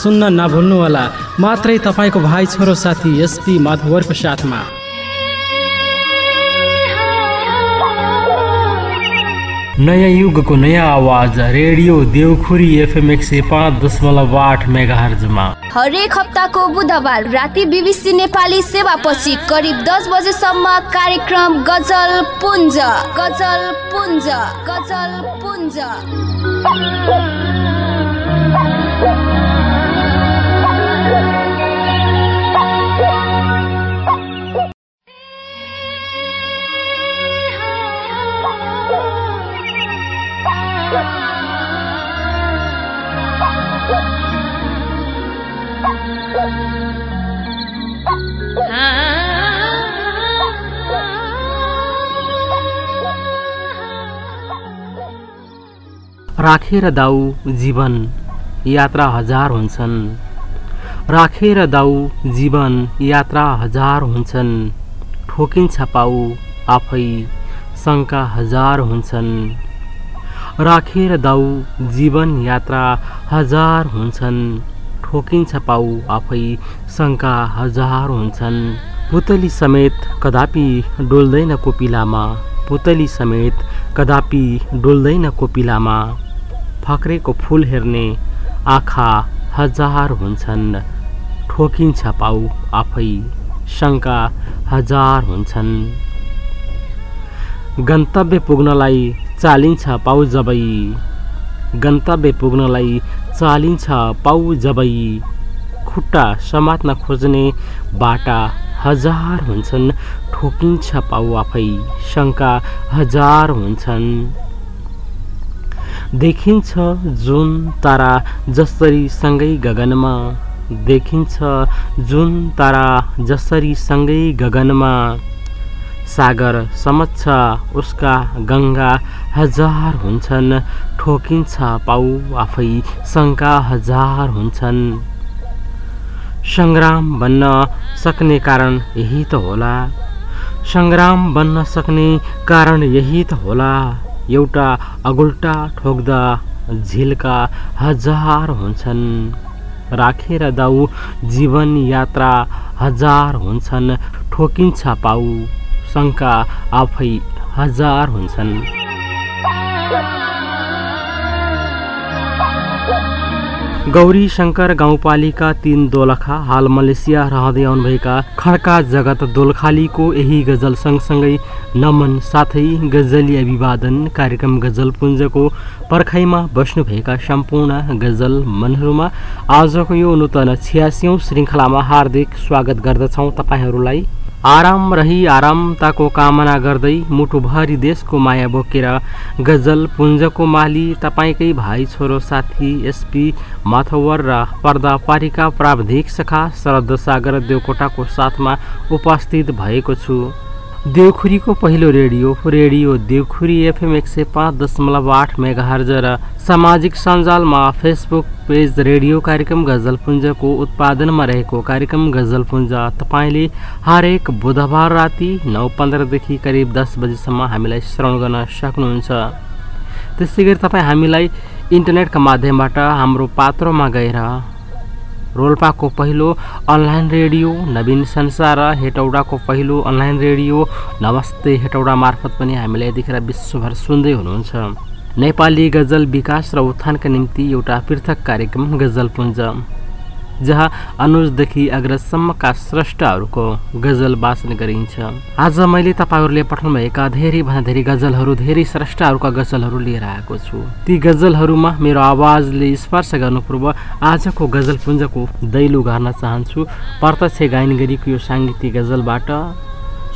सुन्न नभुल्नुहोला। मात्रै तपाईँको भाइ छोरो साथी एसपी माधवरको साथमा। नयाँ युगको नयाँ आवाज रेडियो देवखुरी एफएम एक सय पाँच दशमलव आठ मेगाहर्जमा। हरेक हप्ताको बुधबार राति बिबिसी नेपाली सेवापछि करिब दस बजेसम्म कार्यक्रम गजल पुञ्ज गजल पुञ्ज गजल पुञ्ज। राखेर दाउ जीवन यात्रा हजार हुन्छन्। राखेर दाउ जीवन यात्रा हजार हुन्छन्। ठोकिन्छ पाउ आफै शङ्का हजार हुन्छन्। राखेर दाउ जीवन यात्रा हजार हुन्छन्। ठोकिन्छ पाउ आफै शङ्का हजार हुन्छन्। पुतली समेत कदापि डोल्दैन कोपिलामा। पुतली समेत कदापि डोल्दैन कोपिलामा। फक्रेको फुल हेर्ने आँखा हजार हुन्छन्। ठोकिन्छ पाउ आफै शङ्का हजार हुन्छन्। गन्तव्य पुग्नलाई चालिन्छ पाउ जबै। गन्तव्य पुग्नलाई चालिन्छ पाउ जबै। खुट्टा समात्न खोज्ने बाटा हजार हुन्छन्। ठोकिन्छ पाउ आफै शङ्का हजार हुन्छन्। देखिन्छ जुन तारा जसरी सँगै गगनमा। देखिन्छ जुन तारा जसरी सँगै गगनमा। सागर समक्ष उसका गङ्गा हजार हुन्छन्। ठोकिन्छ पाउ आफै शङ्का हजार हुन्छन्। सङ्ग्राम बन्न सक्ने कारण यही त होला। सङ्ग्राम बन्न सक्ने कारण यही त होला। एउटा अगुल्टा ठोक्दा झिल्का हजार हुन्छन्। राखेर दाउ जीवन यात्रा हजार हुन्छन्। ठोकिन्छ पाउ शङ्का आफै हजार हुन्छन्। गौरी शङ्कर गाउँपालिका तिन दोलखा हाल मलेसिया रहँदै आउनुभएका खड्का जगत दोलखालीको यही गजल सँगसँगै नमन साथै गजली अभिवादन कार्यक्रम गजलपुञ्जको पर्खाइमा बस्नुभएका सम्पूर्ण गजल मनहरूमा आजको यो नूतन छ्यासी श्रृङ्खलामा हार्दिक स्वागत गर्दछौँ। तपाईँहरूलाई आराम रही आरामताको कामना गर्दै मुटुभरि देशको माया बोकेर गजल पुञ्जको माली तपाईँकै भाइ छोरो साथी एसपी माथवर र पर्दा पारिका प्राविधिक शाखा शरद सागर देवकोटाको साथमा उपस्थित भएको छु। देवखुरीको पहिलो रेडियो रेडियो देवखुरी एफएम एक सय पाँच दशमलव आठ मेगाहर्ज र सामाजिक सञ्जालमा फेसबुक पेज रेडियो कार्यक्रम गजलपुञ्जको उत्पादनमा रहेको कार्यक्रम गजलपुञ्ज तपाईँले हरेक बुधबार राति नौ पन्ध्रदेखि करिब दस बजीसम्म हामीलाई श्रवण गर्न सक्नुहुन्छ। त्यसै गरी तपाईँ हामीलाई इन्टरनेटका माध्यमबाट हाम्रो पात्रोमा गएर रोल्पाको पहिलो अनलाइन रेडियो नवीन संसार हेटौडाको पहिलो अनलाइन रेडियो। नमस्ते हेटौडा मार्फत पनि हामीलाई यतिखेर विश्वभर सुन्दै हुनुहुन्छ। नेपाली गजल विकास र उत्थानका निम्ति एउटा पृथक कार्यक्रम गजलपुञ्ज। जहाँ अनुजदेखि अग्रजसम्मका स्रष्टाहरूको गजल वाचन गरिन्छ। आज मैले तपाईँहरूले पठाउनुभएका धेरैभन्दा धेरै गजलहरू धेरै स्रष्टाहरूका गजलहरू लिएर आएको छु। ती गजलहरूमा मेरो आवाजले स्पर्श गर्नु पूर्व आजको गजलपुञ्जको दैलो गर्न चाहन्छु। प्रत्यक्ष गायन गरेको यो साङ्गीतिक गजलबाट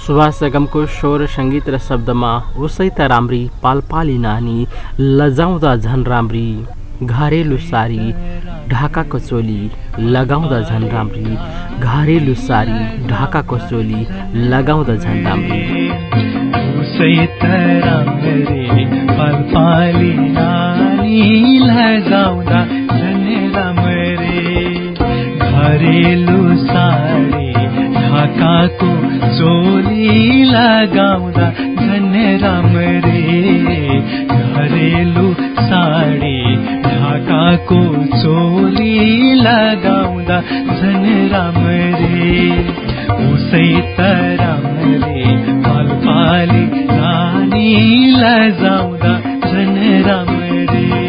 सुभाष सगमको स्वर सङ्गीत र शब्दमा उसै त राम्री पालपाली नानी लजाउँदा झन राम्री। घरेलु सारी ढाकाको चोली लगाउँदा झन् राम्री। घरेलु सारी ढाकाको चोली लगाउँदा झन् राम्री। घरेलु सारी ढाकाको चोली लगाउँदा झन् राम्रे। ढाकाको चोली लगाउँदा झन् राम्रे उसै त राम्रे पालपाली नानी लजाउँदा झन् राम्रे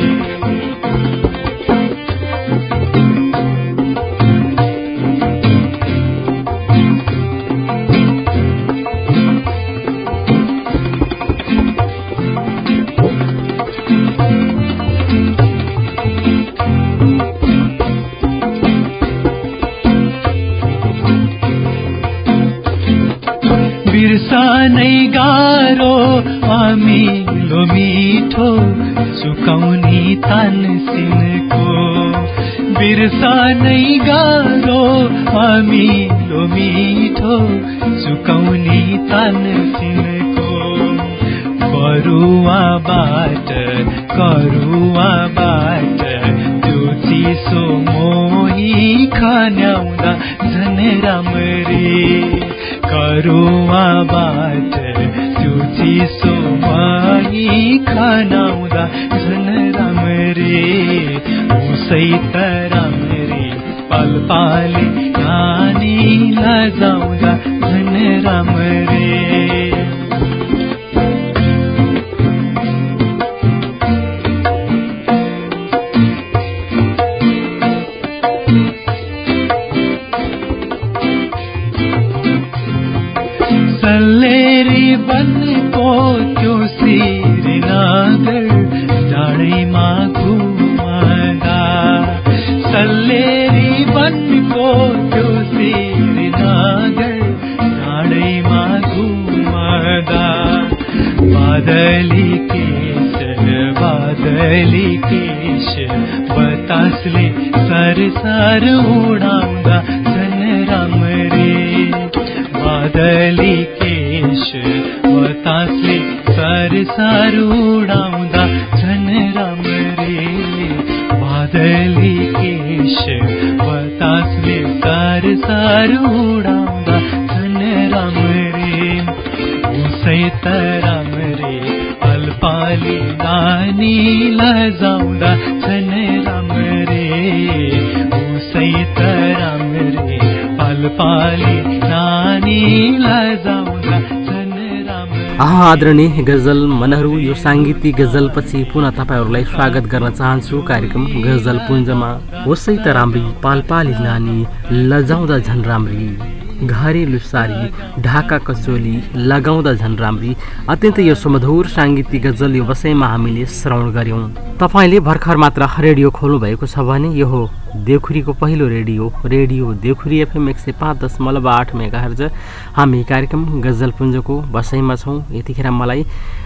नै गाह्रो अमिलो मिठो सुकाउने तानसिनको करुवाबाट करुवाबाट त्यो चिसो मोही खन्याउँदा झन् राम्री करुवाबाट त्यो चिसो माही खनाउँदा झन् राम्रे उसै त राम्रे पालपाले नानी लजाउँदा राम्रे। सल्लेरी राम्रे उसै त राम्रे पाली नानी लजाउँदा आदरणीय गजल मनहरू यो साङ्गीतिक गजलपछि पुनः तपाईँहरूलाई स्वागत गर्न चाहन्छु कार्यक्रम गजल पुञ्जमा। होसै त राम्री पालपाली नानी लजाउँदा झन् राम्री घरेलु सारी ढाका कचोली लगाउँदा झन् राम्री अत्यन्तै यो सुमधुर साङ्गीतिक गजल यो वसैमा हामीले श्रवण गऱ्यौँ। तपाईँले भर्खर मात्र रेडियो खोल्नु भएको छ भने यो हो। देउखुरीको पहिलो रेडियो रेडियो देउखुरी एफएम एक सय पाँच दशमलव आठ मेगा हामी कार्यक्रम गजलपुञ्जको बसाइमा छौँ। यतिखेर मलाई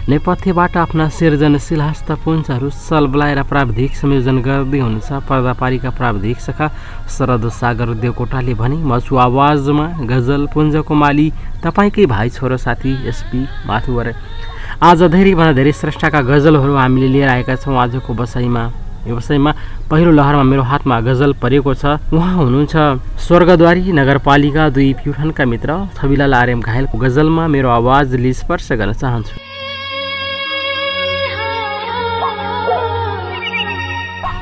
नेपथ्यबाट आफ्ना सिर्जनशील हस्तपुञ्जहरू सलबलाएर प्राविधिक संयोजन गर्दै हुनुहुन्छ पर्दापारीका प्राविधिक शाखा शरद सागर देवकोटाले भने म छु आवाजमा गजलपुञ्जको माली तपाईँकै भाइ छोरो साथी एसपी माथुवर। आज धेरैभन्दा धेरै श्रेष्ठका गजलहरू हामीले लिएर आएका छौँ आजको बसाइमा व्यवसायमा पहिलो लहरमा मेरो हातमा गजल परेको छ। उहाँ हुनुहुन्छ स्वर्गद्वारी नगरपालिका दुई प्युठानका मित्र छविलाल आर्यम घायलको गजलमा मेरो आवाजले स्पर्श गर्न चाहन्छु।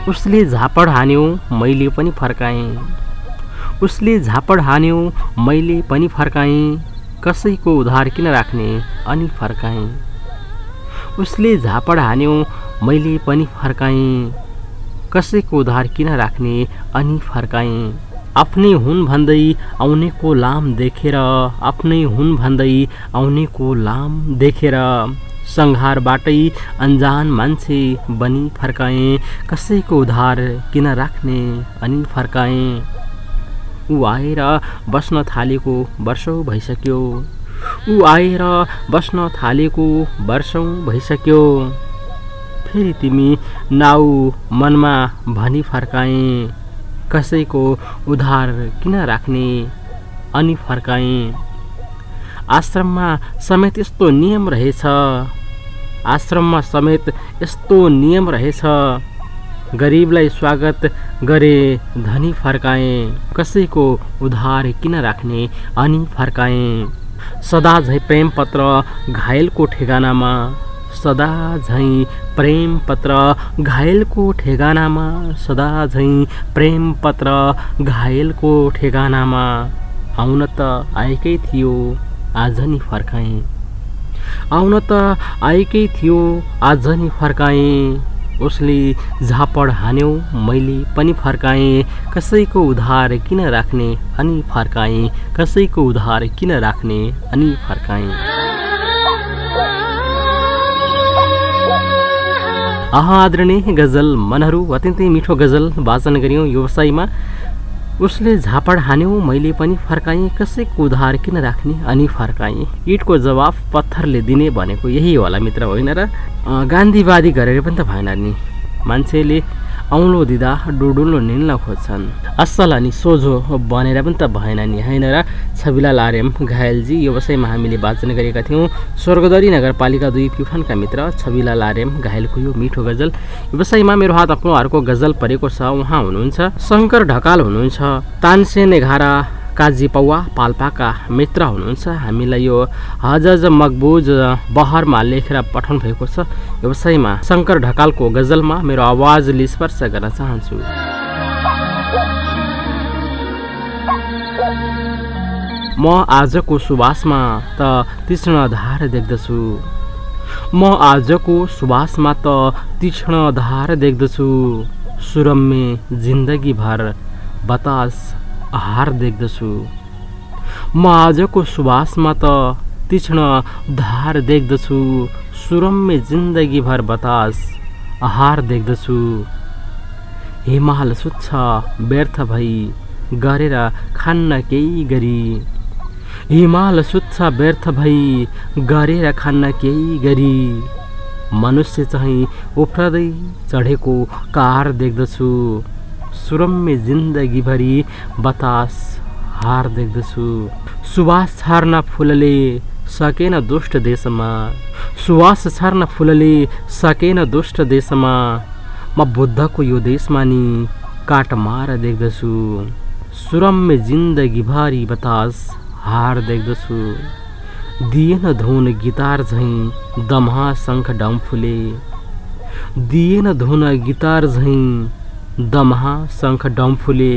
उसले झापड हान्यो मैले पनि फर्काएँ। उसले झापड हान्यो मैले पनि फर्काएँ। कसैको उधार किन राख्ने अनि फर्काएँ। उसले झापड हान्यो मैले पनि फर्काएँ। कसैको उधार किन राख्ने अनि फर्काएँ? आफ्नै हुन् भन्दै आउनेको लाम देखेर आफ्नै हुन् भन्दै आउनेको लाम देखेर सङ्घारबाटै अन्जान मान्छे बनी फर्काएँ। कसैको उधार किन राख्ने अनि फर्काएँ? ऊ आएर बस्न थालेको वर्षौँ भइसक्यो। ऊ आएर बस्न थालेको वर्षौँ भइसक्यो। फेरि तिमी नाउ मनमा भनी फर्काए कसैको उधार किन राख्ने अनि फर्काएँ। आश्रममा समेत यस्तो नियम रहेछ आश्रममा समेत यस्तो नियम रहेछ। गरिबलाई स्वागत गरे धनी फर्काएँ कसैको उधार किन राख्ने अनि फर्काएँ। सदा झैँ प्रेम पत्र घायलको ठेगानामा सदा झैँ प्रेम पत्र घायलको ठेगानामा सदा झैँ प्रेम पत्र घायलको ठेगानामा। आउन त आएकै थियो आज नि फर्काएँ। आउन त आएकै थियो आज नि फर्काएँ। उसले झापड हान्यो मैले पनि फर्काएँ। कसैको उधार किन राख्ने अनि फर्काएँ कसैको उधार किन राख्ने अनि फर्काएँ। आह आदरणीय गजल मनहरू अत्यन्तै मिठो गजल वाचन गऱ्यौँ व्यवसायमा। उसले झापड हान्यो मैले पनि फर्काएँ कसैको उधार किन राख्ने अनि फर्काएँ। इटको जवाफ पत्थरले दिने भनेको यही होला मित्र होइन र? गान्धीवादी गरेर पनि त भएन नि। मान्छेले औँलो दिँदा डुडुलो निल्न खोज्छन्। असल अनि सोझो बनेर पनि त भएन नि होइन र? छविला लारेम घायलजी यो विषयमा हामीले वाचन गरेका थियौँ। स्वर्गदरी नगरपालिका दुई प्युठानका मित्र छविला लारेम घायलको यो मिठो गजल। व्यवसायमा मेरो हात आफ्नो गजल परेको छ उहाँ हुनुहुन्छ शङ्कर ढकाल हुनुहुन्छ। तानसेन एघारा काजी पौवा पाल्पाका मित्र हुनुहुन्छ। हामीलाई यो हजज मकबुज बहरमा लेखेर पठाउनु भएको छ। व्यवसायमा शङ्कर ढकालको गजलमा मेरो आवाजले स्पर्श गर्न चाहन्छु। म आजको सुवासमा त तीक्ष्ण धार देख्दछु। म आजको सुवासमा त तीक्ष्ण धार देख्दछु। सुरम्य जिन्दगीभर बतास आहार देख्दछु। म आजको सुवासमा त तीक्ष्ण धार देख्दछु। सुरम्य जिन्दगीभर बतास आहार देख्दछु। हिमाल सुत्छ व्यर्थ भई गरेर खान्न केही गरी। हिमाल सुत्छ व्यर्थ भई गरेर खान्न केही गरी। मनुष्य चाहिँ उफ्रदै चढेको कार देख्दछु। सुरम्य जिन्दगीभरि बतास हार देख्दछु सुवास छार्न फुलले सकेन दुष्ट देशमा सुवास छार्न फुलले सकेन दुष्ट देशमा म बुद्धको यो देशमा नि काटमार देख्दछु सुरम्य जिन्दगीभरि बतास हार देख्दछु दिएन धुन गितार झैँ दमहा शङ्ख डम्फुले दिएन धुन गितार झैँ दमहा शङ्ख डम्फुले।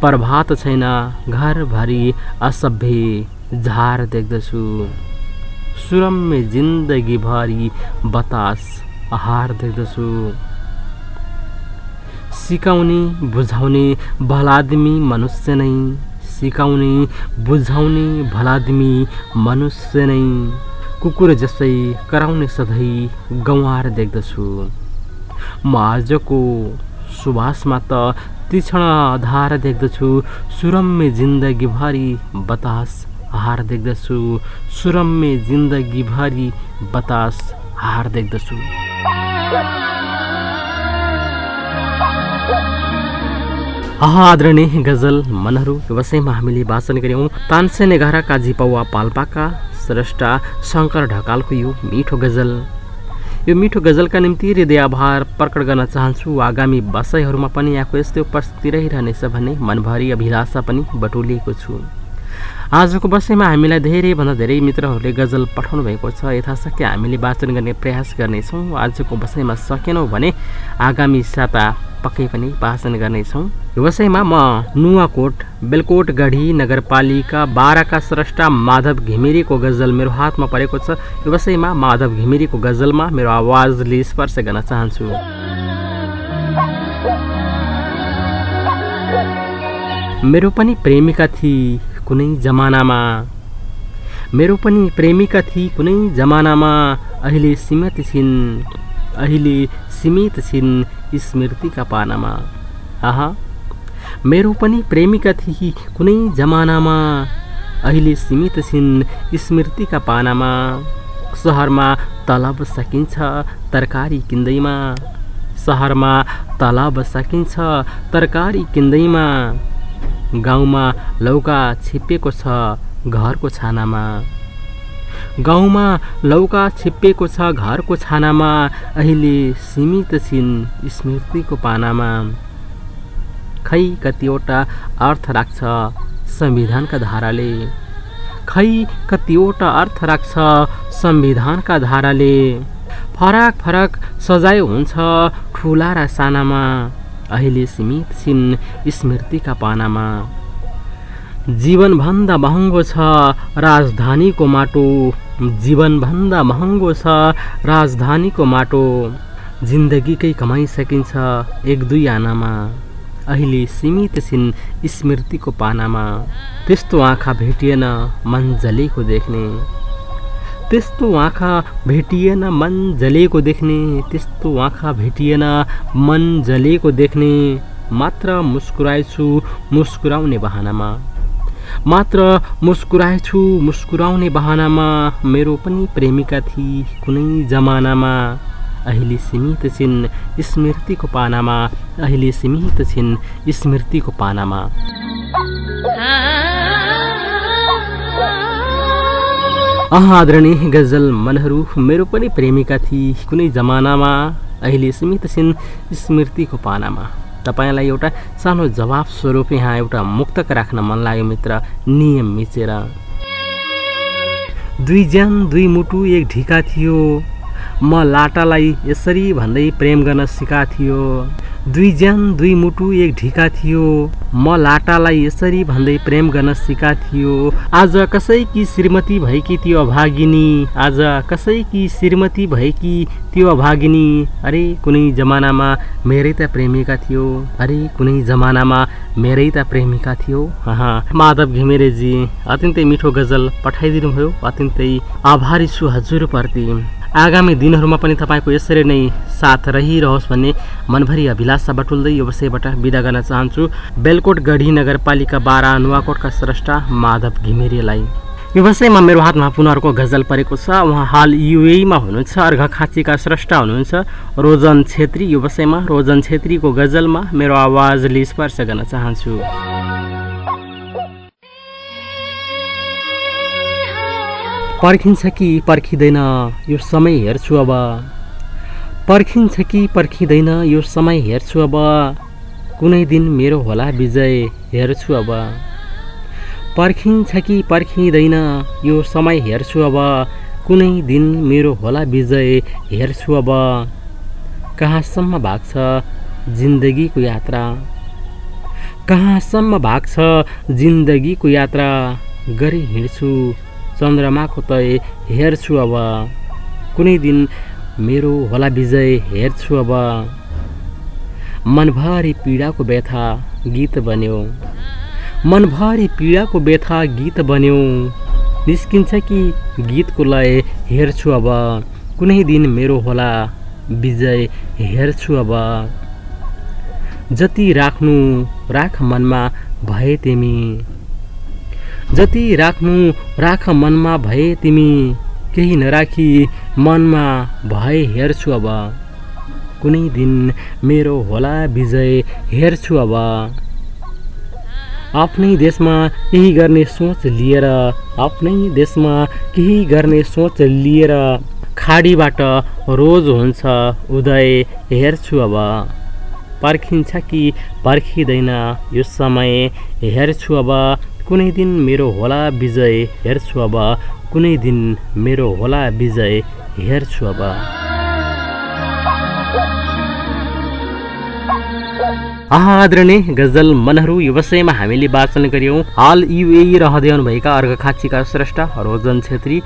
प्रभात छैन घरभरि असभ्य झार देख्दछु। सुरम्य जिन्दगीभरि बतास आहार देख्दछु। सिकाउने बुझाउने भलादमी मनुष्य नै। सिकाउने बुझाउने भलादमी मनुष्य नै। कुकुर जस्तै कराउने सधैँ गौँवार देख्दछु। म आजको सुवासमा त तीक्ष्ण धार देख्दछु सुरम्य जिन्दगीभरि बतास हार देख्दछु सुरम्य जिन्दगीभरि बतास हार देख्दछु। आदरणीय गजल मनहरू व्यवसायमा हामीले वाचन गऱ्यौँ तानसेन एघार काजी पौवा पाल्पाका स्रष्टा शङ्कर ढकालको यो मिठो गजल। यो मिठो गजलका निम्ति हृदय आभार प्रकट गर्न चाहन्छु। आगामी वर्षहरूमा पनि यहाँको यस्तै उपस्थिति रहिरहनेछ भन्ने मनभरि अभिलाषा पनि बटुलिएको छु। आजको वर्षमा हामीलाई धेरैभन्दा धेरै मित्रहरूले गजल पठाउनु भएको छ। यथाशक्य हामीले वाचन गर्ने प्रयास गर्नेछौँ। आजको वर्षमा सकेनौँ भने आगामी साता पक्कै पनि वाचन गर्नेछौँ। व्यवसायमा म नुवाकोट बेलकोटगढी नगरपालिका बाह्रका स्रष्टा माधव घिमिरेको गजल मेरो हातमा परेको छ। व्यवसायमा माधव घिमिरेको गजलमा मेरो आवाजले स्पर्श गर्न चाहन्छु। मेरो पनि प्रेमिका थिए कुनै जमानामा। मेरो पनि प्रेमिका थिए कुनै जमानामा। अहिले सीमित छिन् अहिले सीमित छिन्। स्मृतिका पानामा। आहा मेरो पनि प्रेमिका थिए कुनै जमानामा। अहिले सीमित छिन् स्मृतिका पानामा। सहरमा तलब सकिन्छ तरकारी किन्दैमा। सहरमा तलब सकिन्छ तरकारी किन्दैमा। गाउँमा लौका छिप्पिएको छ घरको छानामा। गाउँमा लौका छिप्पिएको छ घरको छानामा अहिले सीमित छिन् स्मृतिको पानामा। खै कतिवटा अर्थ राख्छ संविधानका धाराले? खै कतिवटा अर्थ राख्छ संविधानका धाराले? फरक फरक सजाय हुन्छ ठुला र सानामा। अहिले सीमित छिन् स्मृतिका पानामा। जीवनभन्दा महँगो छ राजधानीको माटो। जीवनभन्दा महँगो छ राजधानीको माटो। जिन्दगीकै कमाइसकिन्छ एक दुई आनामा। अहिले सीमित छिन् स्मृतिको पानामा। त्यस्तो आँखा भेटिएन मन जलेको देख्ने। त्यस्तो आँखा भेटिएन मन जलेको देख्ने। त्यस्तो आँखा भेटिएन मन जलेको देख्ने। मात्र मुस्कुराएछु मुस्कुराउने बहानामा। मात्र मुस्कुराएछु मुस्कुराउने बहानामा मेरो पनि प्रेमिका थिए कुनै जमानामा। अहिले सीमित छिन् स्मृतिको पानामा अहिले सीमित छिन् स्मृतिको पानामा। अह आदरणीय गजल मनहरू मेरो पनि प्रेमिका थिए कुनै जमानामा अहिले सीमित छिन् स्मृतिको पानामा। तपाईँलाई एउटा सानो जवाब स्वरूप यहाँ एउटा मुक्तक राख्न मन लाग्यो मित्र। नियम मिचेर। दुई ज्यान दुई मुटु एक ढिका थियो। म लाटालाई यसरी भन्दै प्रेम गर्न सिका थियो। दुई ज्यान दुई मुटु एक ढिका थियो। म लाटालाई यसरी भन्दै प्रेम गर्न सिका थियो। आज कसैकी श्रीमती भएकी त्यो अभागिनी आज कसैकी श्रीमती भएकी त्यो अभागिनी। अरे कुनै जमानामा मेरै त प्रेमिका थियो। अरे कुनै जमानामा मेरै त प्रेमिका थियो। माधव घिमिरेजी अत्यन्तै मिठो गजल पठाइदिनु भयो अत्यन्तै आभारी छु हजुरप्रति आगामी दिनहरूमा पनि तपाईँको यसरी नै साथ रहिरहोस् भन्ने मनभरि अभिलाषा बटुल्दै यो विषयबाट बिदा गर्न चाहन्छु। बेलकोट गढी नगरपालिका बाह्र नुवाकोटका स्रष्टा माधव घिमिरेलाई। यो विषयमा मेरो हातमा पुनः अर्को गजल परेको छ। उहाँ हाल युएमा हुनुहुन्छ अर्घ खाँचीका स्रष्टा हुनुहुन्छ। रोजन छेत्री यो विषयमा रोजन छेत्रीको गजलमा मेरो आवाजले स्पर्श गर्न चाहन्छु। पर्खिन्छ कि पर्खिँदैन यो समय हेर्छु अब। पर्खिन्छ कि पर्खिँदैन यो समय हेर्छु अब। कुनै दिन मेरो होला विजय हेर्छु अब। पर्खिन्छ कि पर्खिँदैन यो समय हेर्छु अब। कुनै दिन मेरो होला विजय हेर्छु अब। कहाँसम्म भाग्छ जिन्दगीको यात्रा? कहाँसम्म भाग्छ जिन्दगीको यात्रा? गरी हिँड्छु। चन्द्रमाको तय हेर्छु अब। कुनै दिन मेरो होला विजय हेर्छु अब। मनभरि पीडाको व्यथा गीत बन्यो। मनभरि पीडाको व्यथा गीत बन्यो। निस्किन्छ कि गीतको लय हेर्छु अब। कुनै दिन मेरो होला विजय हेर्छु अब। जति राख्नु राख मनमा भए तिमी। जति राख्नु राख मनमा भए तिमी। केही नराखी मनमा भए हेर्छु अब। कुनै दिन मेरो होला विजय हेर्छु अब। आफ्नै देशमा केही गर्ने सोच लिएर आफ्नै देशमा केही गर्ने सोच लिएर खाडीबाट रोज हुन्छ उदय हेर्छु अब। पर्खिन्छ कि पर्खिँदैन यो समय हेर्छु अब। कुनै दिन मेरो होला विजय हेर्छु अब। कुनै दिन मेरो होला विजय हेर्छु अब। आदरणीय गजल मनहरू यो विषयमा हामीले वाचन गऱ्यौँ हाल युए रहँदै आउनुभएका अर्घखाँचीका श्रेष्ठ रोजन छेत्री।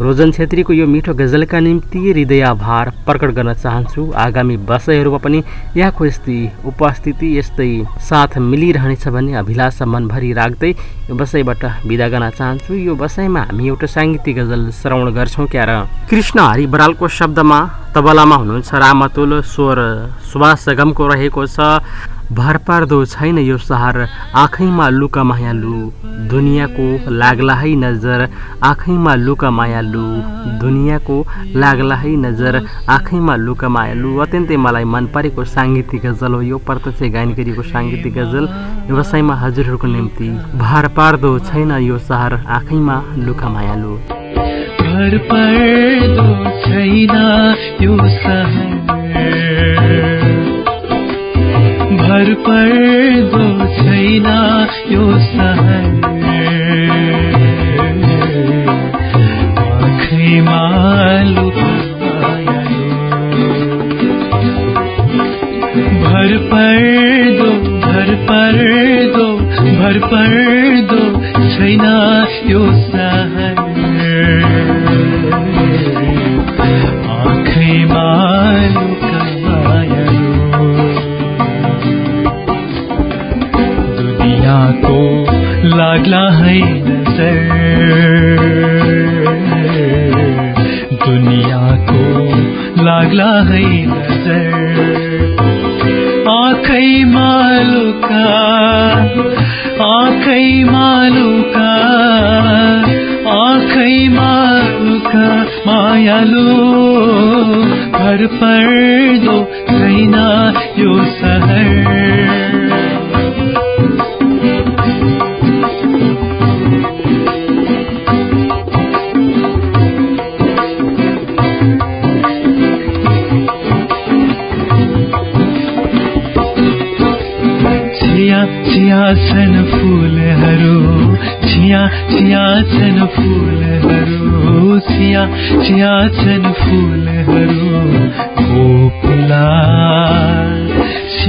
रोजन छेत्रीको यो मिठो गजलका निम्ति हृदय आभार प्रकट गर्न चाहन्छु। आगामी वर्षहरूमा पनि यहाँको यस्तै उपस्थिति यस्तै साथ मिलिरहनेछ भन्ने अभिलाषा मनभरि राख्दै यो विषयबाट बिदा गर्न चाहन्छु। यो विषयमा हामी एउटा साङ्गीतिक गजल श्रवण गर्छौँ क्या र कृष्ण हरि बरालको शब्दमा तबलामा हुनुहुन्छ रामतुल स्वर सुभाष सगमको रहेको छ। भरपर्दो छैन यो सहर आँखैमा लुका मायालु दुनियाँको लाग्ला है नजर आँखैमा लुका मायालु दुनियाँको लाग्ला है नजर आँखैमा लुका मायालु। अत्यन्तै मलाई मन परेको साङ्गीतिक गजल हो यो प्रत्यक्ष गायन गरिएको साङ्गीतिक गजल। व्यवसायमा हजुरहरूको निम्ति भार पार्दो छैन यो सहर आँखैमा लुका मायालु। भर पर्दो छैन यो सहर। भर पर्दो छैन यो सहर।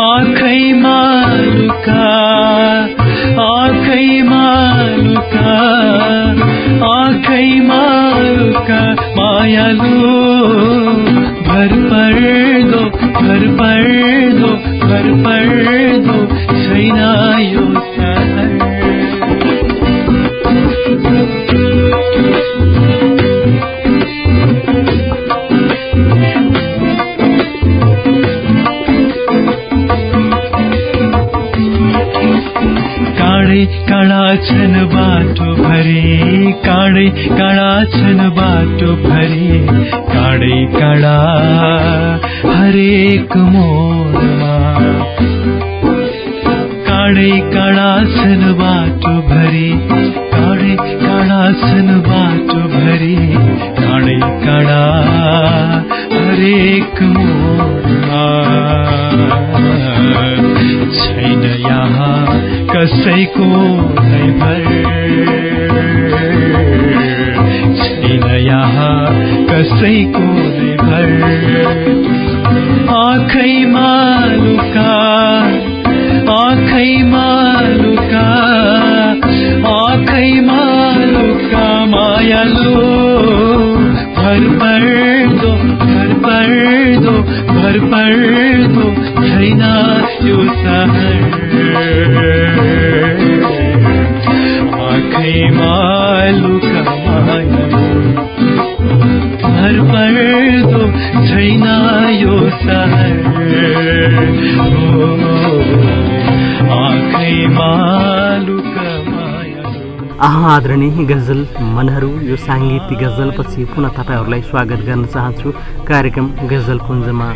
आँखैमा लुका आँखैमा लुका आँखैमा लुका मायालु। भर पर्दो भर पर्दो भर पर्दो। काँडै काँडा छन् बाटो भरि काँडै काँडा हरेक मोडमा छैन यहाँ कसैको भर छैन यहाँ कसैको भर आँखैमा लुका आँखैमा लुका आँखैमा लुका मायालु भर भर पर्दो भर पर्दो छैन यो सहर। आँखैमा लुका आदरणीय गजल मनहरू यो साङ्गीतिक गजलपछि पुनः तपाईँहरूलाई स्वागत गर्न चाहन्छु। कार्यक्रम गजल पुञ्जमा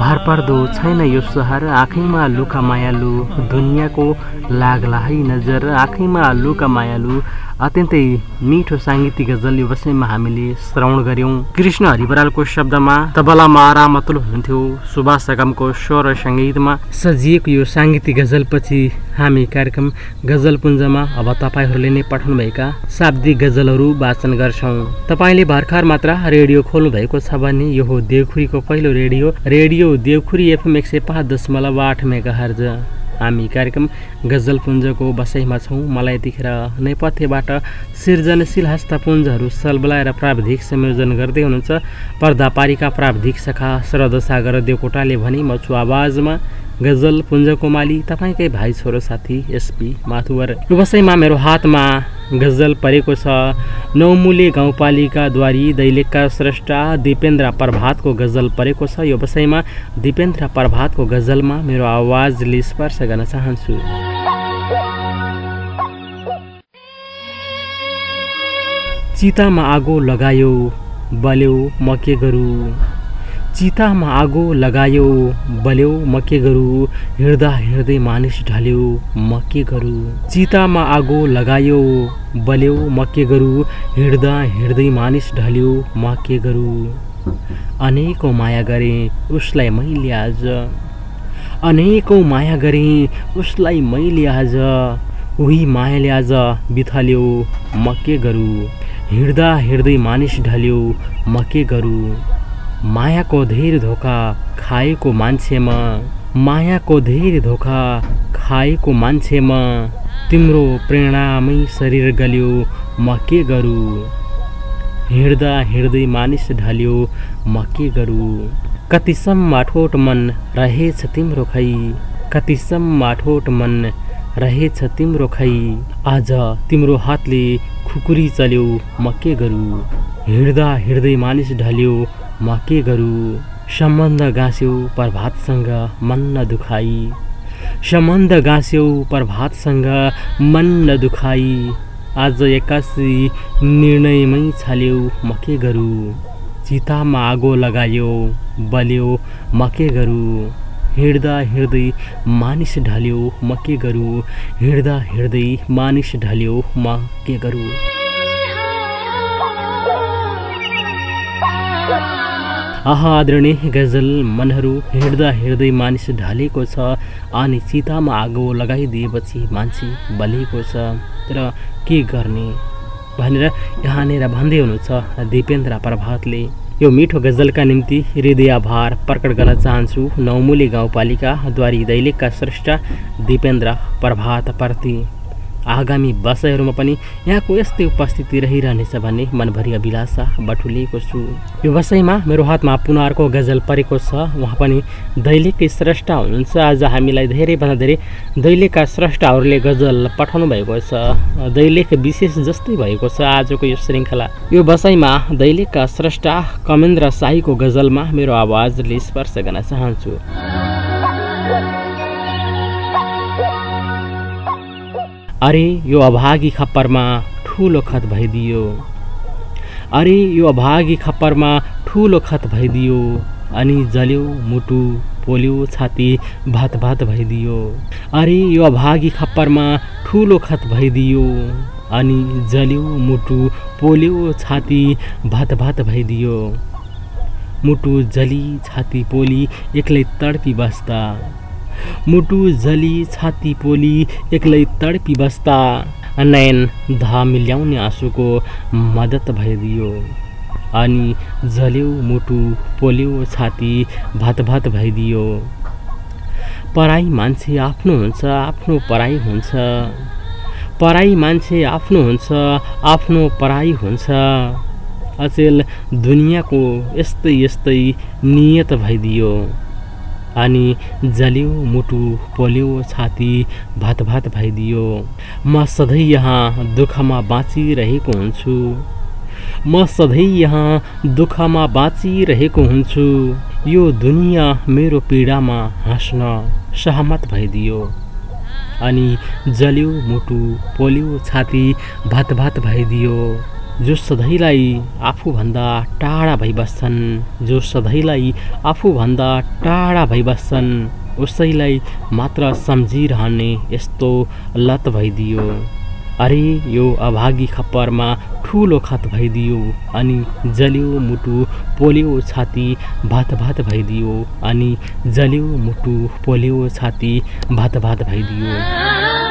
भरपर्दो छैन यो सहर आँखैमा लुका मायालु। दुनियाँको लाग्ला है नजर आँखैमा लुका मायालु। अत्यन्तै मिठो साङ्गीतिक गजल यो हामीले श्रवण गऱ्यौँ। कृष्ण हरिबरालको शब्दमा तबलामा आराम अतुल हुनुहुन्थ्यो। सुभाष सगमको स्वर सङ्गीतमा सजिएको यो साङ्गीतिक गजलपछि हामी कार्यक्रम गजलपुञ्जमा अब तपाईँहरूले नै पठाउनुभएका शाब्दिक गजलहरू वाचन गर्छौँ। तपाईँले भर्खर मात्र रेडियो खोल्नु भएको छ भने यो हो देवखुरीको पहिलो रेडियो। रेडियो देवखुरी एफएम एक सय पाँच दशमलव आठ मेगा हर्ज हामी कार्यक्रम गजलपुञ्जको बसाइमा छौँ। मलाई यतिखेर नेपथ्यबाट सृजनशील हस्तपुञ्जहरू सलबलाएर प्राविधिक संयोजन गर्दै हुनुहुन्छ। पर्दापारीका प्राविधिक शाखा शरद सागर देवकोटाले भने छु आवाजमा गजल पुञ्जकुमाली तपाईँकै भाइ छोरो साथी एसपी माथुवर। यो बसाइमा मेरो हातमा गजल परेको छ। नौमुले गाउँपालिकाद्वारी दैलेखका स्रष्टा दिपेन्द्र प्रभातको गजल परेको छ। यो बसाइमा दिपेन्द्र प्रभातको गजलमा मेरो आवाजले स्पर्श गर्न चाहन्छु। चितामा आगो लगायो बल्यो म के गरौँ? चितामा आगो लगायो बल्यो म के गरौँ हिँड्दा हिँड्दै मानिस ढल्यो म के गरौँ। चितामा आगो लगायो बल्यो म के गरौँ हिँड्दा हिँड्दै मानिस ढल्यो म के गरौँ। अनेकौँ माया गरेँ उसलाई मैले आज। अनेकौँ माया गरेँ उसलाई मैले आज। उही मायाले आज बिथल्यो म के गरौँ। हिँड्दा हिँड्दै मानिस ढल्यो म के गरौँ। मायाको धेरै धोका खाएको मान्छेमा मायाको धेरै धोका खाएको मान्छेमा तिम्रो प्रेरणामै शरीर गल्यो म के गरौँ? हिँड्दा हिँड्दै मानिस ढल्यो म के गरौँ? कतिसम्म ठोट मन रहेछ तिम्रो खै? कतिसम्म ठोट मन रहेछ तिम्रो खै? आज तिम्रो हातले खुकुरी चल्यो म के गरौँ? हिँड्दा हिँड्दै मानिस ढल्यो म के गरौँ? सम्बन्ध गाँस्यौ प्रभातसँग मन नदुखाई सम्बन्ध गाँस्यौ प्रभातसँग मन नदुखाई आज एक्कासी निर्णयमै छाल्यौ म के गरौँ? चितामा आगो लगायो बल्यो म के गरौँ? हिँड्दा हिँड्दै मानिस ढल्यो म के गरौँ? हिँड्दा हिँड्दै मानिस ढल्यो म के गरौँ? आहा आदरणीय गजल मनहरू हिँड्दा हिँड्दै मानिस ढलेको छ। अनि चितामा आगो लगाइदिएपछि मान्छे बलेको छ। तर के गर्ने? भनेर यहाँनिर भन्दै हुनुहुन्छ दिपेन्द्र प्रभातले। यो मिठो गजलका निम्ति हृदय आभार प्रकट गर्न चाहन्छु। नौमुली गाउँपालिकाद्वारी दैलेखका श्रेष्ठ दिपेन्द्र प्रभातप्रति। आगामी वर्षहरूमा पनि यहाँको यस्तै उपस्थिति रहिरहनेछ भन्ने मनभरि अभिलाषा बटुलिएको छु। यो वषयमा मेरो हातमा पुनः गजल परेको छ। उहाँ पनि दैलेखकै स्रष्टा हुनुहुन्छ। आज हामीलाई धेरैभन्दा धेरै दैलेखका स्रष्टाहरूले गजल पठाउनु भएको छ। दैलेख विशेष जस्तै भएको छ आजको यो श्रृङ्खला। यो वषयमा दैलेखका स्रष्टा कमेन्द्र शाहीको गजलमा मेरो आवाजले स्पर्श गर्न चाहन्छु। अरे यो अभागी खप्परमा ठुलो खत भइदियो। अरे यो अभागी खप्परमा ठुलो खत भइदियो। अनि जल्यो मुटु पोल्यो छाती भात भात भइदियो। अरे यो अभागी खप्परमा ठुलो खत भइदियो। अनि जल्यो मुटु पोल्यो छाती भात भात भइदियो। मुटु जली छाती पोली एक्लै तडपी बस्दा मुटु जली छाती पोली एक्लै तडपी बस्दा नयन धा मिल्याउने आँसुको मद्दत भइदियो। अनि जल्यो मुटु पोल्यो छाती भात भात भइदियो। पराई मान्छे आफ्नो हुन्छ आफ्नो पराई हुन्छ। पराई मान्छे आफ्नो हुन्छ आफ्नो पराई हुन्छ। अचेल दुनियाँको यस्तै यस्तै नियत भइदियो। अनि जल्यो मुटु पोल्यो छाती भात भात भइदियो। म सधैँ यहाँ दुःखमा बाँचिरहेको हुन्छु। म सधैँ यहाँ दुःखमा बाँचिरहेको हुन्छु। यो दुनियाँ मेरो पीडामा हाँस्न सहमत भइदियो। अनि जल्यो मुटु पोल्यो छाती भात भात भइदियो। जो सधैँलाई आफूभन्दा टाढा भइबस्छन् जो सधैँलाई आफूभन्दा टाढा भइबस्छन् उसैलाई मात्र सम्झिरहने यस्तो लत भइदियो। अरे यो अभागी खप्परमा ठुलो खत भइदियो अनि जल्यो मुटु पोल्यो छाती भात भात भइदियो अनि जल्यो मुटु पोल्यो छाती भात भात भइदियो।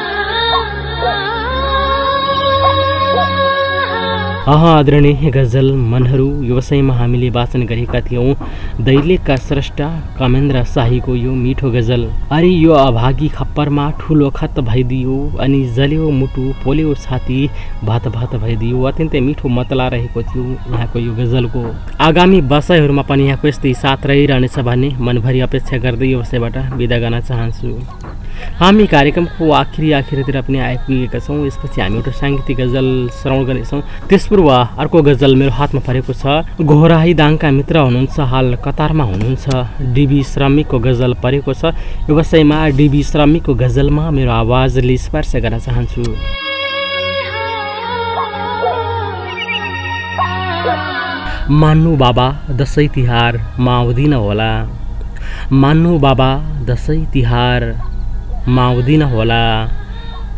अह आदरणीय गजल मनहरू यो विषयमा हामीले वाचन गरेका थियौँ। दैलेखका स्रष्टा कमेन्द्र शाहीको यो मिठो गजल। अरे यो अभागी खप्परमा ठुलो खत भइदियो अनि जल्यो मुटु पोल्यो छाती भात भात भइदियो। अत्यन्तै मिठो मतला रहेको थियो यहाँको यो गजलको। आगामी वर्षहरूमा पनि यहाँको यस्तै साथ रहिरहनेछ भन्ने मनभरि अपेक्षा गर्दै यो विषयबाट बिदा गर्न चाहन्छु। हामी कार्यक्रमको आखिरी आखिरतिर पनि आइपुगेका छौँ। यसपछि हामी एउटा साङ्गीतिक गजल श्रवण गर्नेछौँ। त्यसपूर्व अर्को गजल मेरो हातमा परेको छ। घोराही दाङका मित्र हुनुहुन्छ हाल कतारमा हुनुहुन्छ। डिबी श्रमिकको गजल परेको छ। यो विषयमा डिबी श्रमिकको गजलमा मेरो आवाजले स्पर्श गर्न चाहन्छु। मान्नु बाबा दसैँ तिहार माउदिन होला। मान्नु बाबा दसैँ तिहार। माउदिन होला।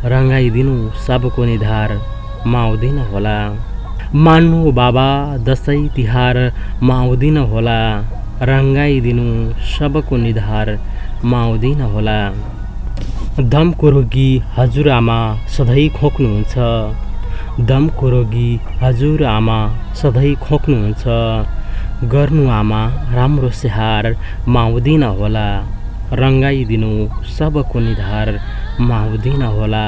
रङ्गाइदिनु सबको निधार माउदिन होला। मान्नु बाबा दसैँ तिहार माउदिन होला। रङ्गाइदिनु सबको निधार माउदिन होला। दमको रोगी हजुरआमा सधैँ खोक्नुहुन्छ। दमको रोगी हजुरआमा सधैँ खोक्नुहुन्छ। गर्नु आमा राम्रो स्याहार माउदिन होला। रङ्गाइदिनु सबको निधार माहुदिन होला।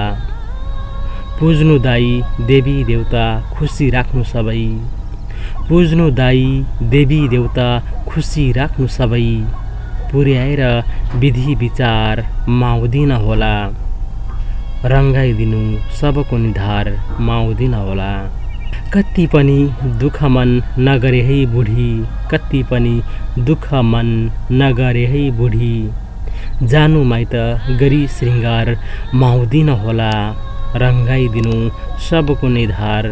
पुज्नु दाई देवी देउता खुसी राख्नु सबै। पुज्नु दाई देवी देउता खुसी राख्नु सबै। पुर्याएर विधि विचार माउदिन होला। रङ्गाइदिनु सबको निधार माउदिन होला। कति पनि दुःख मन नगरे है बुढी। कति पनि दुःख मन नगरे है बुढी। जानु माइत गरी श्रृङ्गार माउदिन होला रङ्गाइदिनु सबको निधार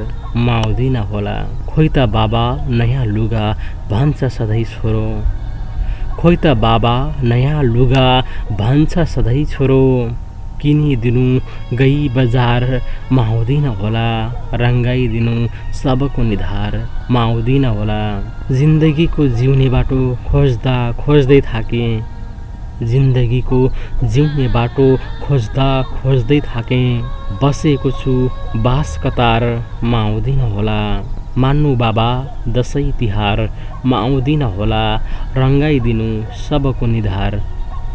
माउदिन होला। खोइ त बाबा नयाँ लुगा भन्छ सधैँ छोरो। खोइ त बाबा नयाँ लुगा भन्छ सधैँ छोरो। किनिदिनु गई बजार माउदिन होला रङ्गाइदिनु सबको निधार माउदिन होला। जिन्दगीको जिउने बाटो खोज्दा खोज्दै थाकेँ। जिन्दगीको जिउने बाटो खोज्दा खोज्दै थाकेँ। बसेको छु बास कतार आउँदिन होला। मान्नु बाबा दसैँ तिहार आउँदिन होला। रङ्गाइदिनु सबको निधार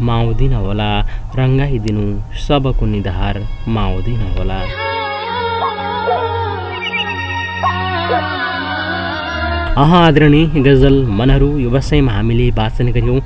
माउदिन होला। रङ्गाइदिनु सबको निधार माउदिन होला। अह आदरणीय गजल मनहरू यो वसैमा हामीले वाचन गऱ्यौँ।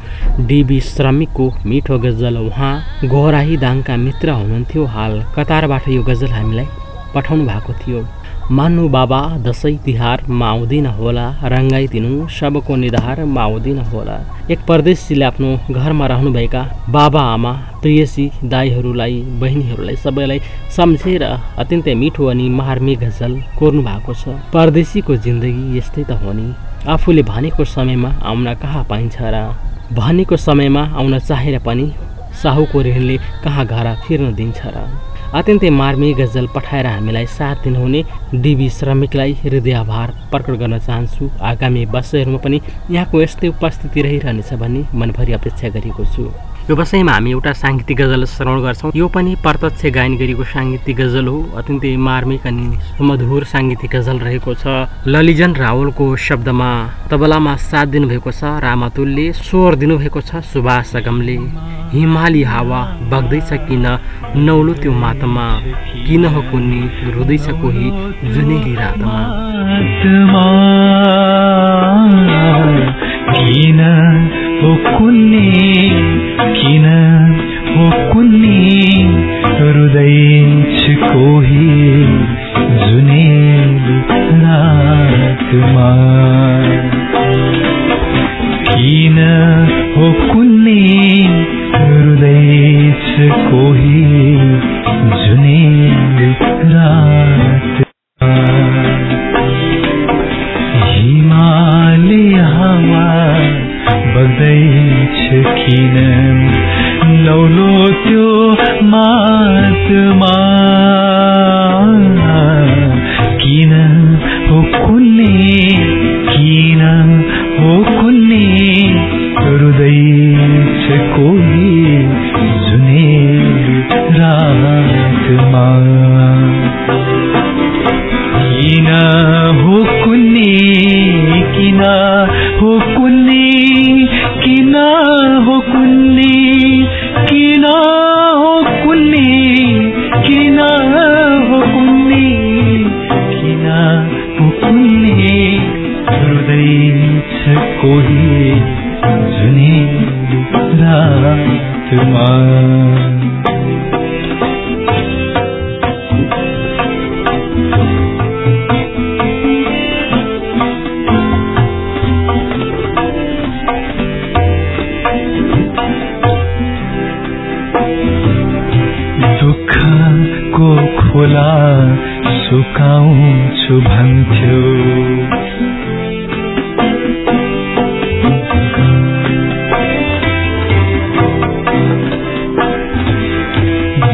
डिबी श्रमिकको मिठो गजल उहाँ गोहराही दाङका मित्र हुनुहुन्थ्यो हाल कतारबाट यो गजल हामीलाई पठाउनु भएको थियो। मान्नु बाबा दसैँ तिहार आउँदिन होला रङ्गाइदिनु सबको निधार आउँदिन होला। एक परदेशीले आफ्नो घरमा रहनुभएका बाबा आमा प्रियसी दाईहरूलाई बहिनीहरूलाई सबैलाई सम्झेर अत्यन्तै मिठो अनि मार्मी गजल कोर्नु भएको छ। परदेशीको जिन्दगी यस्तै त हो नि। आफूले भनेको समयमा आउन कहाँ पाइन्छ र भनेको समयमा आउन चाहेर पनि साहुको ऋणले कहाँ घर फिर्न दिन्छ र अत्यन्तै मार्मी गजल पठाएर हामीलाई साथ दिनुहुने डिबी श्रमिकलाई हृदय आभार प्रकट गर्न चाहन्छु। आगामी वर्षहरूमा पनि यहाँको यस्तै उपस्थिति रहिरहनेछ भन्ने मनभरि अपेक्षा गरेको छु। यो बसाइमा हामी एउटा साङ्गीतिक गजल श्रवण गर्छौँ। यो पनि प्रत्यक्ष गायन गरेको साङ्गीतिक गजल हो। अत्यन्तै मार्मिक अनि सुमधुर साङ्गीतिक गजल रहेको छ। ललिजन रावलको शब्दमा तबलामा साथ दिनुभएको छ रामातुलले स्वर दिनुभएको छ सुभाष सगमले हिमाली हावा बग्दैछ किन? नौलो त्यो मातमा। किन हो कुन्नी रुँदैछ कोही जुनेली रातमा किन हो कुन्नी किन हो कुन्नी हृदय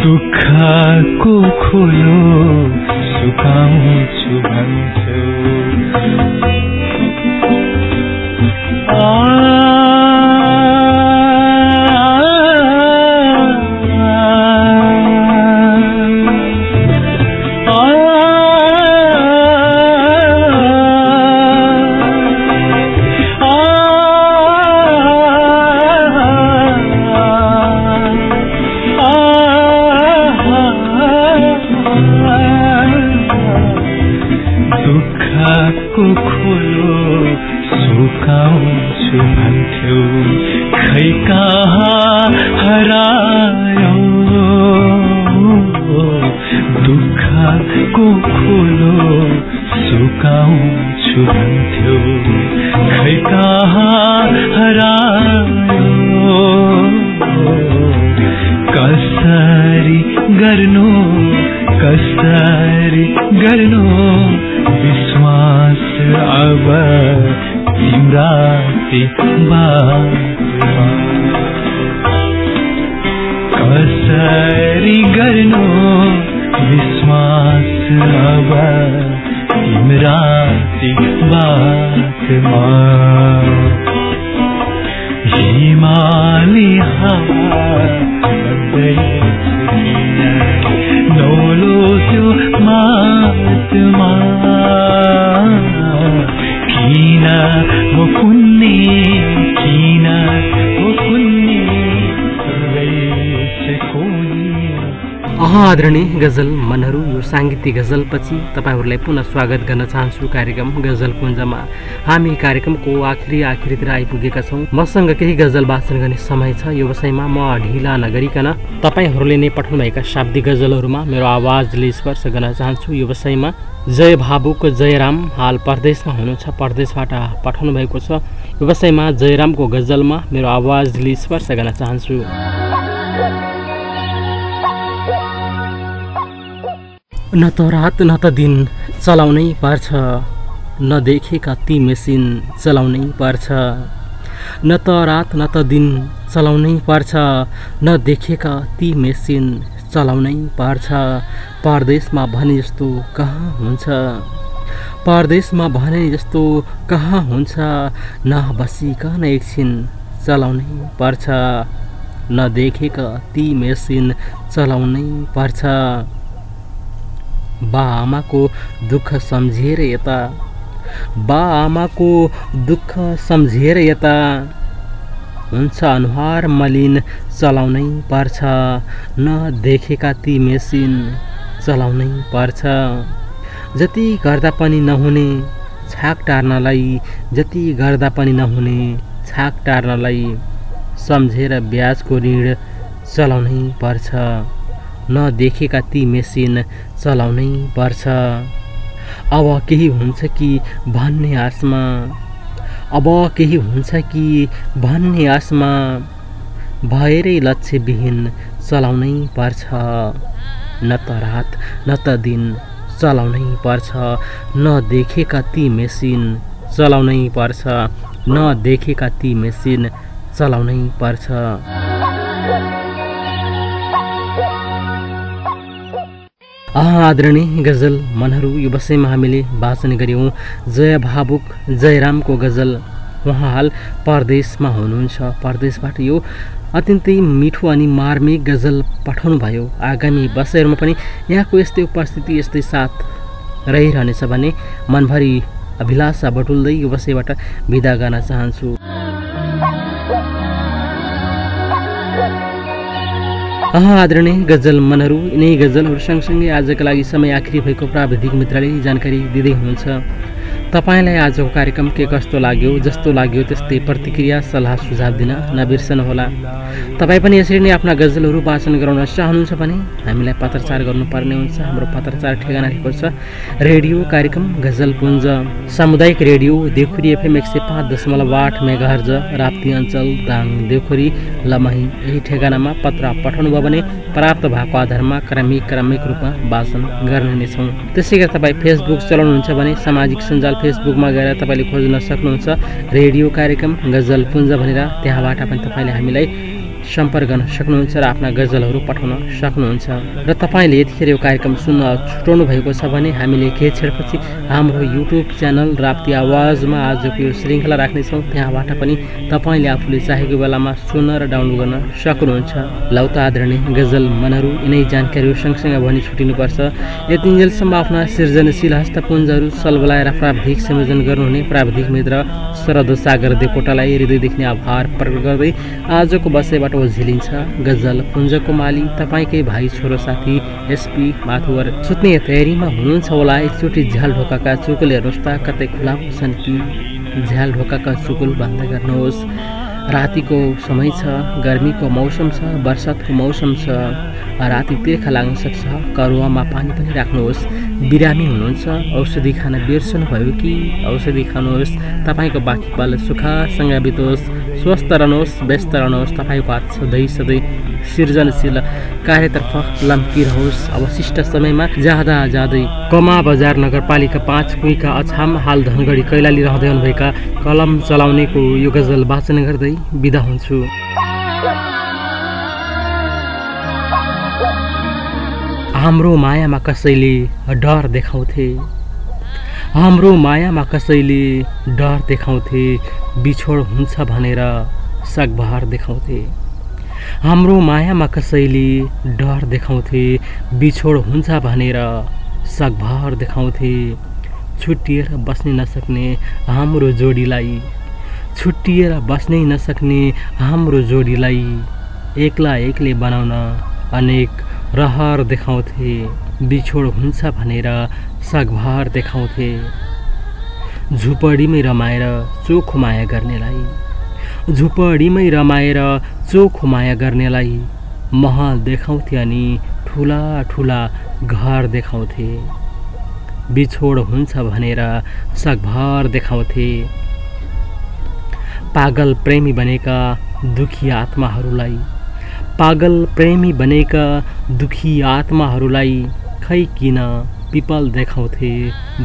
दुःखको खोलो सुकाउँछु भन्थ्यो ती बातमा हिमाली हावा बग्दैछ किन नौलो त्यो मातमा किन हो अह आदरणीय गजल मनहरू यो साङ्गीतिक गजलपछि तपाईँहरूलाई पुनः स्वागत गर्न चाहन्छु कार्यक्रम गजल कुञ्जमा हामी कार्यक्रमको आखिरी आखिरीतिर आइपुगेका छौँ। मसँग केही गजल वाचन गर्ने समय छ। यो विषयमा म ढिला नगरिकन तपाईँहरूले नै पठाउनुभएका शाब्दिक गजलहरूमा मेरो आवाजले स्पर्श गर्न चाहन्छु। यो विषयमा जय भावुक जयराम हाल परदेशमा हुनुहुन्छ। परदेशबाट पठाउनु भएको छ। यो विषयमा जयरामको गजलमा मेरो आवाजले स्पर्श गर्न चाहन्छु। न त रात न त दिन चलाउनै पर्छ। नदेखेका ती मेसिन चलाउनै पर्छ। न त रात न त दिन चलाउनै पर्छ। नदेखेका ती मेसिन चलाउनै पर्छ। परदेशमा भने जस्तो कहाँ हुन्छ? परदेशमा भने जस्तो कहाँ हुन्छ? नबसिकन एकछिन चलाउनै पर्छ। नदेखेका ती मेसिन चलाउनै पर्छ। बा आमाको दुःख सम्झेर यता। बा आमाको दुःख सम्झेर यता। हुन्छ अनुहार मलिन चलाउनै पर्छ। नदेखेका ती मेसिन चलाउनै पर्छ। जति गर्दा पनि नहुने छाक टार्नलाई जति गर्दा पनि नहुने छाक टार्नलाई सम्झेर ब्याजको ऋण चलाउनै पर्छ। नदेखेका ती मेसिन चलाउनै पर्छ। अब केही हुन्छ कि भन्ने आशमा? अब केही हुन्छ कि भन्ने आशमा? भएरै लक्ष्यविहीन चलाउनै पर्छ। न त रात न त दिन चलाउनै पर्छ। नदेखेका ती मेसिन चलाउनै पर्छ। नदेखेका ती मेसिन चलाउनै पर्छ। आदरणीय गजल मनहरू यो विषयमा हामीले वाचन गऱ्यौँ। जय भावुक जयरामको गजल। उहाँ हाल परदेशमा हुनुहुन्छ। परदेशबाट यो अत्यन्तै मिठो अनि मार्मिक गजल पठाउनु भयो आगामी वर्षहरूमा पनि यहाँको यस्तै उपस्थिति यस्तै साथ रहिरहनेछ भने मनभरि अभिलाषा बटुल्दै यो विषयबाट बिदा गर्न चाहन्छु। आदरणीय गजल मनहरू यिनै गजलहरू सँगसँगै आजका लागि समय आखिरी भएको प्राविधिक मित्रले जानकारी दिँदै हुनुहुन्छ तपाईँलाई आजको कार्यक्रम के कस्तो लाग्यो जस्तो लाग्यो त्यस्तै प्रतिक्रिया सल्लाह सुझाव दिन नबिर्सनुहोला तपाईँ पनि यसरी नै आफ्ना गजलहरू वाचन गराउन चाहनुहुन्छ भने हामीलाई पत्रचार गर्नुपर्ने हुन्छ। हाम्रो पत्रचार ठेगाना रहेको छ रेडियो कार्यक्रम गजलपुञ्ज सामुदायिक रेडियो देवखुरी एफएम एक सय पाँच दशमलव आठ राप्ती अञ्चल दाङ देवखुरी लमही। यही ठेगानामा पत्र पठाउनु भयो भने प्राप्त भएको आधारमा क्रमिक क्रमिक रूपमा वाचन गर्ने नै छौँ त्यसै गरी तपाईँ फेसबुक चलाउनुहुन्छ भने सामाजिक सञ्जाल फेसबुकमा गएर तपाईँले खोज्न सक्नुहुन्छ रेडियो कार्यक्रम गजल पुञ्ज भनेर। त्यहाँबाट पनि तपाईँले हामीलाई सम्पर्क गर्न सक्नुहुन्छ र आफ्ना गजलहरू पठाउन सक्नुहुन्छ। र तपाईँले यतिखेर यो कार्यक्रम सुन्न छुटाउनु भएको छ भने हामीले केही छेडपछि हाम्रो युट्युब च्यानल राप्ती आवाजमा आजको यो श्रृङ्खला राख्नेछौँ। त्यहाँबाट पनि तपाईँले आफूले चाहेको बेलामा सुन्न र डाउनलोड गर्न सक्नुहुन्छ। लौत आदरणीय गजल मनहरू यिनै जानकारीहरू सँगसँगै भनी छुटिनुपर्छ। यतिन्जेलसम्म आफ्ना सृजनशील हस्तपुञ्जहरू सलबलाएर प्राविधिक संयोजन गर्नुहुने प्राविधिक मित्र शरद सागर देवकोटालाई हृदयदेखि आभार प्रकट गर्दै आजको बसाइबाट झिलिन्छ गजल पुञ्जको माली तपाईँकै भाइ छोरो साथी एसपी माथुवर सुत्ने तयारीमा हुनुहुन्छ होला। एकचोटि झ्याल ढोकाका चुकुल त कतै खुला छन् कि? झ्याल ढोकाका चुकुल बन्द गर्नुहोस्। रातिको समय छ गर्मीको मौसम छ वर्षातको मौसम छ। राति तिर्खा लाग्न सक्छ करुवामा पानी पनि राख्नुहोस्। बिरामी हुनुहुन्छ औषधि खान बिर्सनु भयो कि? औषधि खानुहोस्। तपाईँको बाँकी पाल सुखसँग बितोस् स्वस्थ रहनुहोस् व्यस्त रहनुहोस् तपाईँको हात सधैँ सधैँ सृजनशील कार्यतर्फ लम्किरहोस्। अवशिष्ट समयमा जाँदा जाँदै कमा बजार नगरपालिका पाँच कुइका अछाम हाल धनगढी कैलाली रहँदै हुनुभएका कलम चलाउनेको यो गजल वाचन गर्दै बिदा हुन्छु। हाम्रो मायामा कसैले डर देखाउँथे। हाम्रो मायामा कसैले डर देखाउँथे बिछोड हुन्छ भनेर सकभर देखाउँथे। हाम्रो मायामा कसैले डर देखाउँथे बिछोड हुन्छ भनेर सकभर देखाउँथे। छुट्टिएर बस्नै नसक्ने हाम्रो जोडीलाई छुट्टिएर बस्नै नसक्ने हाम्रो जोडीलाई एक्ला एक्लै बनाउन अनेक रहर देखाउँथे। बिछोड हुन्छ भनेर सकभर देखाउँथे। झुपडीमै रमाएर चोखो माया गर्नेलाई झुपडीमै रमाएर चोखो माया गर्नेलाई महल देखाउँथे अनि ठुला ठुला घर देखाउँथे। बिछोड हुन्छ भनेर सकभर देखाउँथे। पागल प्रेमी बनेका दुखी आत्माहरूलाई पागल प्रेमी बनेका दुखी आत्माहरूलाई खै किन पिपल देखाउँथे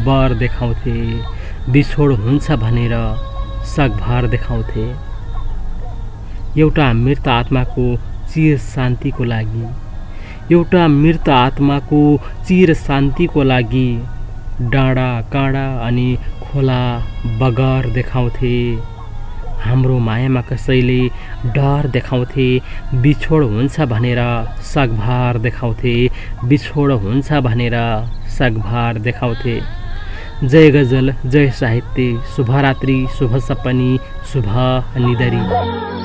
बर देखाउँथे बिछोड हुन्छ भनेर सकभर देखाउँथे। एउटा मृत आत्माको चिर शान्तिको लागि एउटा मृत आत्माको चिर शान्तिको लागि डाँडा काँडा अनि खोला बगर देखाउँथे। हाम्रो मायामा कसैले डर देखाउँथे बिछोड हुन्छ भनेर सकभार देखाउँथे बिछोड हुन्छ भनेर सकभार देखाउँथे जय गजल जय साहित्य शुभरात्रि शुभ सपनी शुभ निदरी।